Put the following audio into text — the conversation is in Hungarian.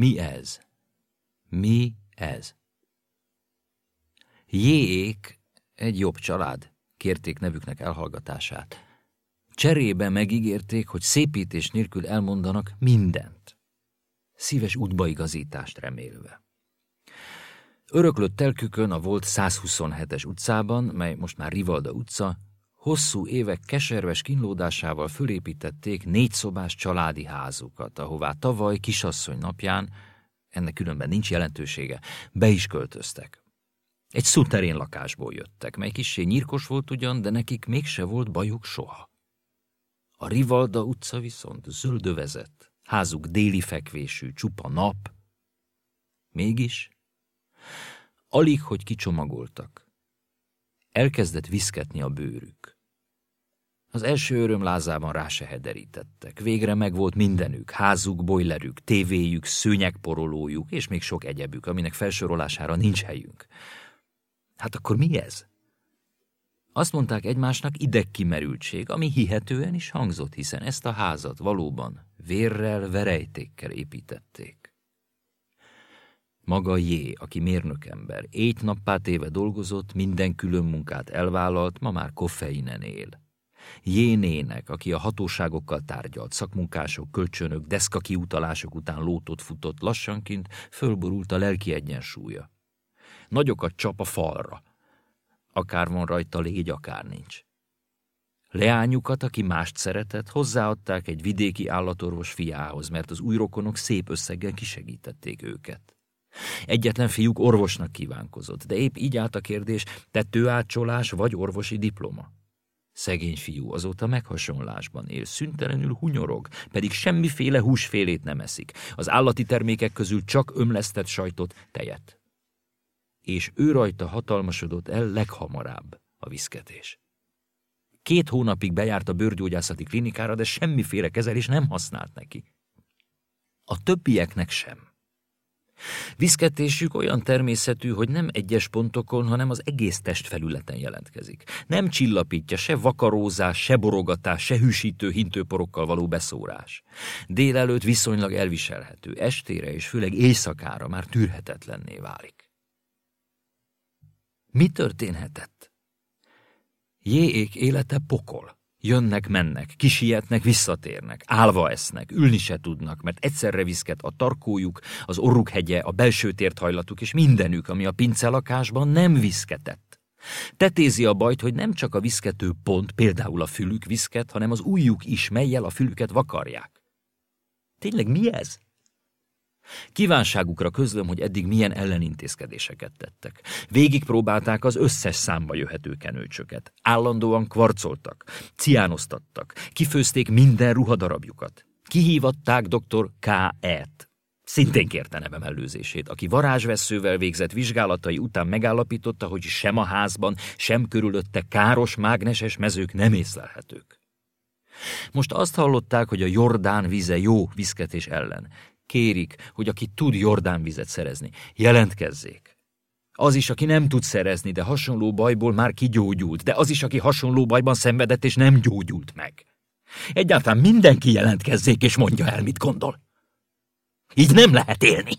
Mi ez? Mi ez? Jéék egy jobb család, kérték nevüknek elhallgatását. Cserébe megígérték, hogy szépítés nélkül elmondanak mindent. Szíves útbaigazítást remélve. Öröklött telkükön a volt 127-es utcában, mely most már Rivalda utca, hosszú évek keserves kínlódásával fölépítették négyszobás családi házukat, ahová tavaly kisasszony napján, ennek különben nincs jelentősége, be is költöztek. Egy szuterén lakásból jöttek, mely kissé nyírkos volt ugyan, de nekik mégse volt bajuk soha. A Rivalda utca viszont zöldövezett, házuk déli fekvésű, csupa nap. Mégis, alig, hogy kicsomagoltak. Elkezdett viszketni a bőrük. Az első örömlázában rá se hederítettek. Végre megvolt mindenük, házuk, bojlerük, tévéjük, szőnyegporolójuk, és még sok egyebük, aminek felsorolására nincs helyünk. Hát akkor mi ez? Azt mondták egymásnak idegkimerültség, ami hihetően is hangzott, hiszen ezt a házat valóban vérrel, verejtékkel építették. Maga Jé, aki mérnökember, ét nappát éve dolgozott, minden külön munkát elvállalt, ma már koffeinen él. Jénének, aki a hatóságokkal tárgyalt, szakmunkások, kölcsönök, deszka kiutalások után lótot futott, lassanként fölborult a lelki egyensúlya. Nagyokat csap a falra. Akár van rajta légy, akár nincs. Leányukat, aki mást szeretett, hozzáadták egy vidéki állatorvos fiához, mert az új rokonok szép összeggel kisegítették őket. Egyetlen fiúk orvosnak kívánkozott, de épp így állt a kérdés, tetőátcsolás vagy orvosi diploma. Szegény fiú azóta meghasonlásban él, szüntelenül hunyorog, pedig semmiféle húsfélét nem eszik. Az állati termékek közül csak ömlesztett sajtot, tejet. És ő rajta hatalmasodott el leghamarabb a viszketés. Két hónapig bejárt a bőrgyógyászati klinikára, de semmiféle kezelés nem használt neki. A többieknek sem. Viszketésük olyan természetű, hogy nem egyes pontokon, hanem az egész testfelületen jelentkezik. Nem csillapítja se vakarózás, se borogatás, se hűsítő hintőporokkal való beszórás. Délelőtt viszonylag elviselhető, estére és főleg éjszakára már tűrhetetlenné válik. Mi történhetett? Jéék élete pokol. Jönnek, mennek, kisietnek, visszatérnek, állva esznek, ülni se tudnak, mert egyszerre viszket a tarkójuk, az orruk hegye, a belső térthajlatuk és mindenük, ami a pincelakásban nem viszketett. Tetézi a bajt, hogy nem csak a viszkető pont, például a fülük viszket, hanem az ujjuk is, melyel a fülüket vakarják. Tényleg mi ez? Kívánságukra közlöm, hogy eddig milyen ellenintézkedéseket tettek. Végig próbálták az összes számba jöhető kenőcsöket. Állandóan kvarcoltak, ciánoztattak, kifőzték minden ruhadarabjukat. Kihívatták dr. K.E.-t. Szintén kérte nevem előzését, aki varázsveszővel végzett vizsgálatai után megállapította, hogy sem a házban, sem körülötte káros mágneses mezők nem észlelhetők. Most azt hallották, hogy a Jordán vize jó viszketés ellen. Kérik, hogy aki tud Jordánvizet szerezni, jelentkezzék. Az is, aki nem tud szerezni, de hasonló bajból már kigyógyult, de az is, aki hasonló bajban szenvedett és nem gyógyult meg. Egyáltalán mindenki jelentkezzék és mondja el, mit gondol. Így nem lehet élni.